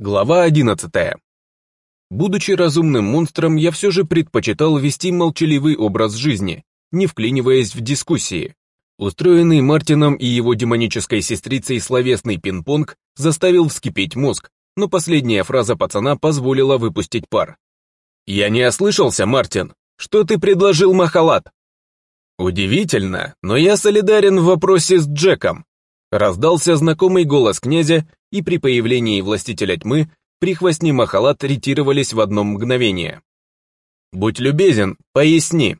Глава 11. Будучи разумным монстром, я все же предпочитал вести молчаливый образ жизни, не вклиниваясь в дискуссии. Устроенный Мартином и его демонической сестрицей словесный пинг-понг заставил вскипеть мозг, но последняя фраза пацана позволила выпустить пар. «Я не ослышался, Мартин. Что ты предложил Махалат?» «Удивительно, но я солидарен в вопросе с Джеком. Раздался знакомый голос князя, и при появлении властителя тьмы прихвостни Махалат ретировались в одно мгновение. «Будь любезен, поясни».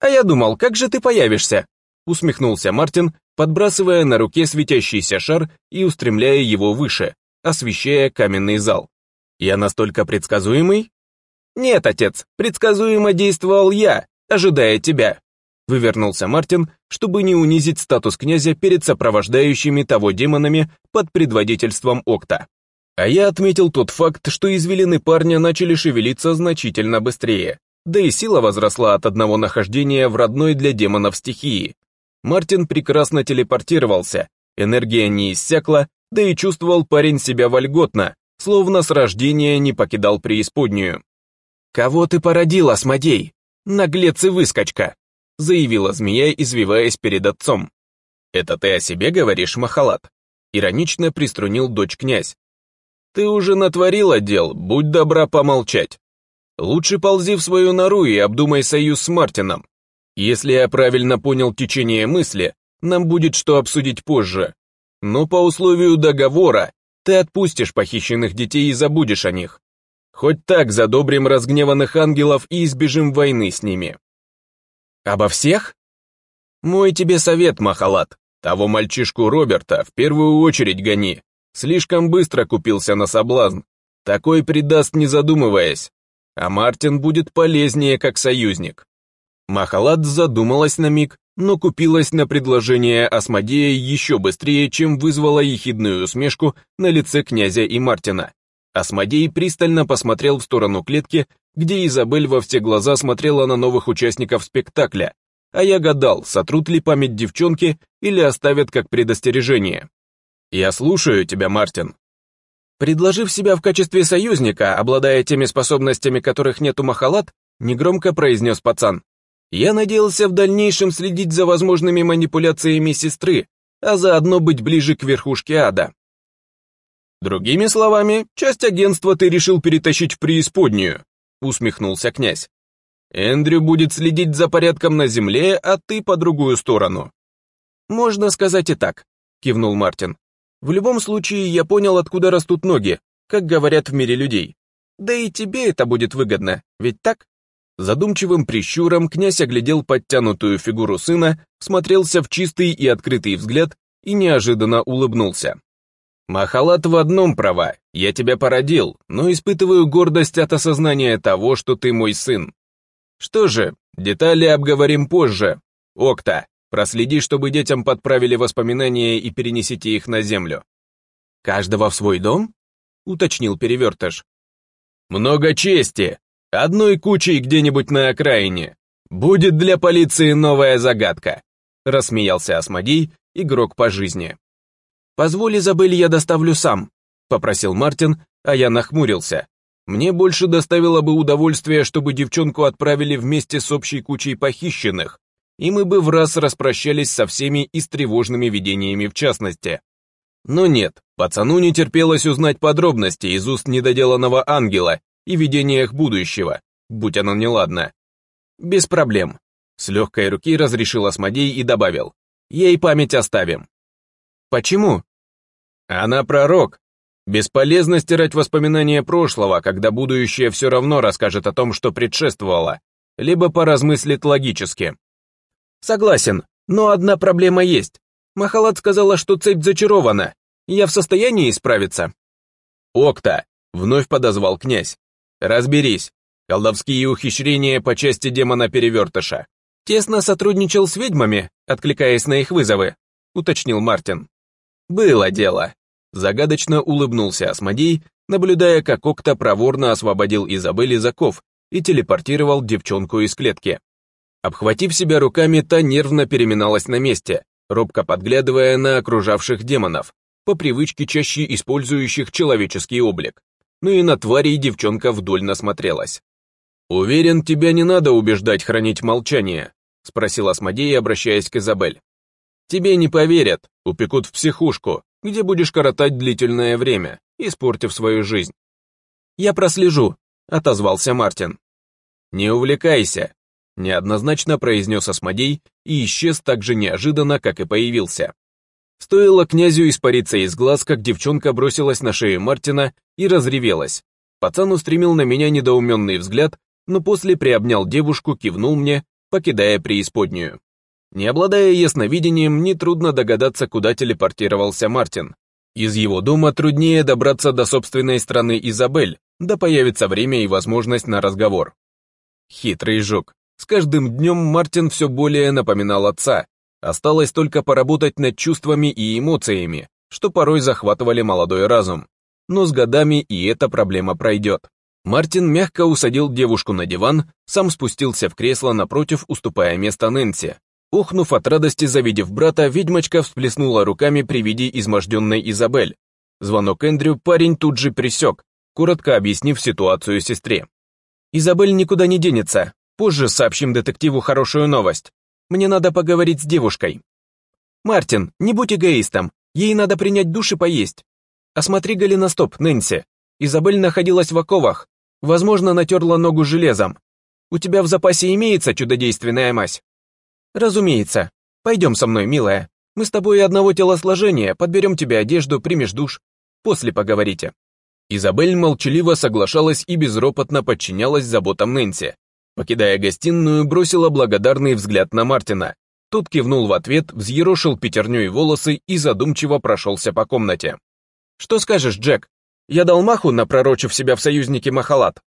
«А я думал, как же ты появишься?» усмехнулся Мартин, подбрасывая на руке светящийся шар и устремляя его выше, освещая каменный зал. «Я настолько предсказуемый?» «Нет, отец, предсказуемо действовал я, ожидая тебя». Вывернулся Мартин, чтобы не унизить статус князя перед сопровождающими того демонами под предводительством Окта. А я отметил тот факт, что извилины парня начали шевелиться значительно быстрее, да и сила возросла от одного нахождения в родной для демонов стихии. Мартин прекрасно телепортировался, энергия не иссякла, да и чувствовал парень себя вольготно, словно с рождения не покидал преисподнюю. «Кого ты породил, Асмодей? Наглец и выскочка!» заявила змея, извиваясь перед отцом. «Это ты о себе говоришь, Махалат?» Иронично приструнил дочь князь. «Ты уже натворила дел, будь добра помолчать. Лучше ползи в свою нору и обдумай союз с Мартином. Если я правильно понял течение мысли, нам будет что обсудить позже. Но по условию договора ты отпустишь похищенных детей и забудешь о них. Хоть так задобрим разгневанных ангелов и избежим войны с ними». «Обо всех?» «Мой тебе совет, Махалат. Того мальчишку Роберта в первую очередь гони. Слишком быстро купился на соблазн. Такой предаст, не задумываясь. А Мартин будет полезнее, как союзник». Махалат задумалась на миг, но купилась на предложение Асмодея еще быстрее, чем вызвала ехидную усмешку на лице князя и Мартина. Асмодей пристально посмотрел в сторону клетки, где Изабель во все глаза смотрела на новых участников спектакля, а я гадал, сотрут ли память девчонки или оставят как предостережение. «Я слушаю тебя, Мартин». Предложив себя в качестве союзника, обладая теми способностями, которых нет у Махалат, негромко произнес пацан. Я надеялся в дальнейшем следить за возможными манипуляциями сестры, а заодно быть ближе к верхушке ада. Другими словами, часть агентства ты решил перетащить в преисподнюю, усмехнулся князь. Эндрю будет следить за порядком на земле, а ты по другую сторону. Можно сказать и так, кивнул Мартин. В любом случае, я понял, откуда растут ноги, как говорят в мире людей. Да и тебе это будет выгодно, ведь так? Задумчивым прищуром князь оглядел подтянутую фигуру сына, смотрелся в чистый и открытый взгляд и неожиданно улыбнулся. Махалат в одном права, я тебя породил, но испытываю гордость от осознания того, что ты мой сын. Что же, детали обговорим позже. Окта, проследи, чтобы детям подправили воспоминания и перенесите их на землю. Каждого в свой дом? Уточнил перевертыш. Много чести. Одной кучей где-нибудь на окраине. Будет для полиции новая загадка. Рассмеялся Асмодей, игрок по жизни. «Позволь, Изабель, я доставлю сам», — попросил Мартин, а я нахмурился. Мне больше доставило бы удовольствие, чтобы девчонку отправили вместе с общей кучей похищенных, и мы бы в раз распрощались со всеми и с тревожными видениями в частности. Но нет, пацану не терпелось узнать подробности из уст недоделанного ангела и видениях будущего, будь оно неладно. «Без проблем», — с легкой руки разрешил Асмодей и добавил. «Ей память оставим». Почему? Она пророк. Бесполезно стирать воспоминания прошлого, когда будущее все равно расскажет о том, что предшествовало, либо поразмыслит логически. Согласен, но одна проблема есть. Махалат сказала, что цепь зачарована. Я в состоянии исправиться? Окта, вновь подозвал князь. Разберись. Колдовские ухищрения по части демона-перевертыша. Тесно сотрудничал с ведьмами, откликаясь на их вызовы, уточнил Мартин. «Было дело!» Загадочно улыбнулся Асмодей, наблюдая, как Окта проворно освободил Изабель из оков и телепортировал девчонку из клетки. Обхватив себя руками, та нервно переминалась на месте, робко подглядывая на окружавших демонов, по привычке чаще использующих человеческий облик. Ну и на тварей девчонка вдоль насмотрелась. «Уверен, тебя не надо убеждать хранить молчание», спросил Асмодей, обращаясь к Изабель. Тебе не поверят, упекут в психушку, где будешь коротать длительное время, испортив свою жизнь. Я прослежу, отозвался Мартин. Не увлекайся, неоднозначно произнес Осмодей и исчез так же неожиданно, как и появился. Стоило князю испариться из глаз, как девчонка бросилась на шею Мартина и разревелась. Пацан устремил на меня недоуменный взгляд, но после приобнял девушку, кивнул мне, покидая преисподнюю. Не обладая ясновидением, нетрудно догадаться, куда телепортировался Мартин. Из его дома труднее добраться до собственной страны Изабель, да появится время и возможность на разговор. Хитрый жук. С каждым днем Мартин все более напоминал отца. Осталось только поработать над чувствами и эмоциями, что порой захватывали молодой разум. Но с годами и эта проблема пройдет. Мартин мягко усадил девушку на диван, сам спустился в кресло напротив, уступая место Нэнси, Ухнув от радости, завидев брата, ведьмочка всплеснула руками при виде изможденной Изабель. Звонок Эндрю парень тут же присек, коротко объяснив ситуацию сестре. «Изабель никуда не денется. Позже сообщим детективу хорошую новость. Мне надо поговорить с девушкой». «Мартин, не будь эгоистом. Ей надо принять душ и поесть. Осмотри голеностоп, Нэнси. Изабель находилась в оковах. Возможно, натерла ногу железом. У тебя в запасе имеется чудодейственная мазь?» Разумеется. Пойдем со мной, милая. Мы с тобой одного телосложения, подберем тебе одежду, примешь душ. После поговорите». Изабель молчаливо соглашалась и безропотно подчинялась заботам Нэнси. Покидая гостиную, бросила благодарный взгляд на Мартина. Тот кивнул в ответ, взъерошил пятерней волосы и задумчиво прошелся по комнате. «Что скажешь, Джек? Я дал маху, напророчив себя в союзнике Махалат».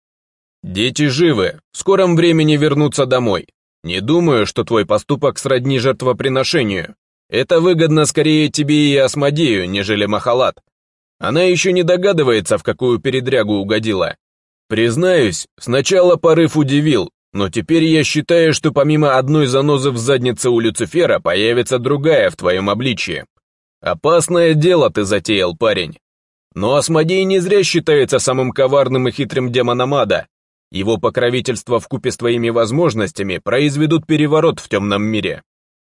«Дети живы, в скором времени вернутся домой. Не думаю, что твой поступок сродни жертвоприношению. Это выгодно скорее тебе и Асмодею, нежели Махалат. Она еще не догадывается, в какую передрягу угодила. Признаюсь, сначала порыв удивил, но теперь я считаю, что помимо одной занозы в заднице у Люцифера появится другая в твоем обличье. Опасное дело ты затеял, парень. Но Асмодей не зря считается самым коварным и хитрым демономада. ада. Его покровительство вкупе с твоими возможностями произведут переворот в темном мире.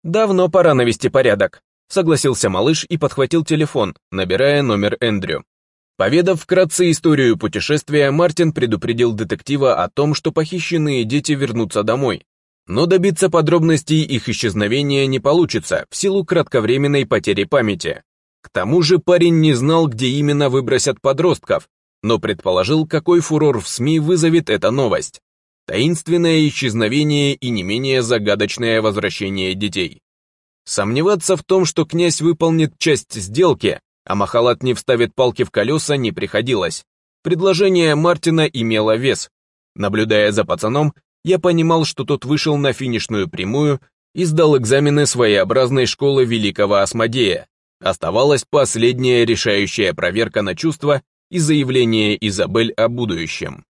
Давно пора навести порядок, согласился малыш и подхватил телефон, набирая номер Эндрю. Поведав вкратце историю путешествия, Мартин предупредил детектива о том, что похищенные дети вернутся домой. Но добиться подробностей их исчезновения не получится в силу кратковременной потери памяти. К тому же парень не знал, где именно выбросят подростков, но предположил, какой фурор в СМИ вызовет эта новость. Таинственное исчезновение и не менее загадочное возвращение детей. Сомневаться в том, что князь выполнит часть сделки, а Махалат не вставит палки в колеса, не приходилось. Предложение Мартина имело вес. Наблюдая за пацаном, я понимал, что тот вышел на финишную прямую и сдал экзамены своеобразной школы великого Асмодея. Оставалась последняя решающая проверка на чувства и заявление Изабель о будущем.